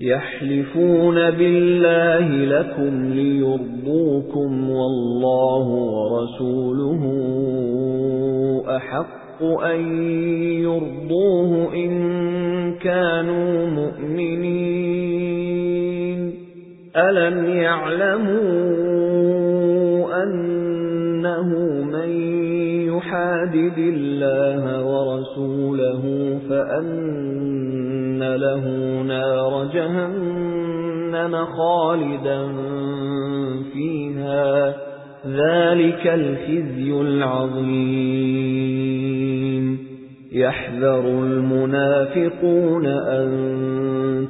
يَحْلِفُونَ بِاللَّهِ لَكُمْ لِيُرْضُوكُمْ وَاللَّهُ وَرَسُولُهُ أَحَقُّ أَن يُرْضُوهُ إِن كَانُوا مُؤْمِنِينَ. أَلَمْ يَعْلَمُوا أَنَّهُ مَن يُحَادِدِ اللَّهَ وَرَسُولَهُ فَأَنَّ لَهُ جَهَنَّمَ خَالِدًا فِيهَا. ذَلِكَ الْخِزْيُ الْعَظِيمُ. يَحْذَرُ الْمُنَافِقُونَ أَن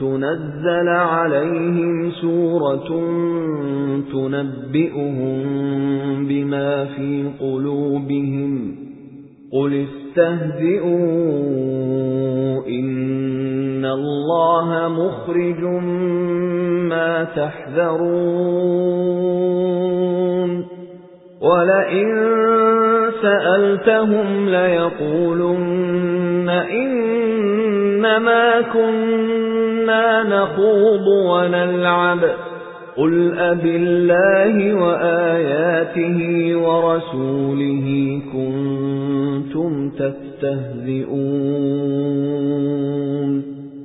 تُنَزَّلَ عَلَيْهِمْ سُورَةٌ تُنَبِّئُهُم بِمَا فِي قُلُوبِهِمْ. قُلِ اسْتَهْزِئُوا اللَّهَ مُخْرِجٌ مَّا تَحْذَرُونَ وَلَئِن سَأَلْتَهُمْ لَيَقُولُنَّ إِنَّمَا كُنَّا نَخُوضُ وَنَلْعَبُ قُلْ أَبِاللَّهِ وَآيَاتِهِ وَرَسُولِهِ كُنتُمْ تَسْتَهْزِئُونَ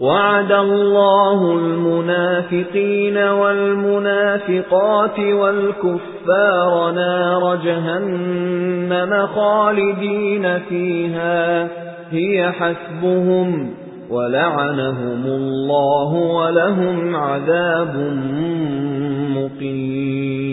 وَعَدَ اللَّهُ الْمُنَافِقِينَ وَالْمُنَافِقَاتِ وَالْكُفَّارَ نَارَ جَهَنَّمَ خَالِدِينَ فِيهَا. هِيَ حَسْبُهُمْ وَلَعَنَهُمُ اللَّهُ وَلَهُمْ عَذَابٌ مُقِيمٌ.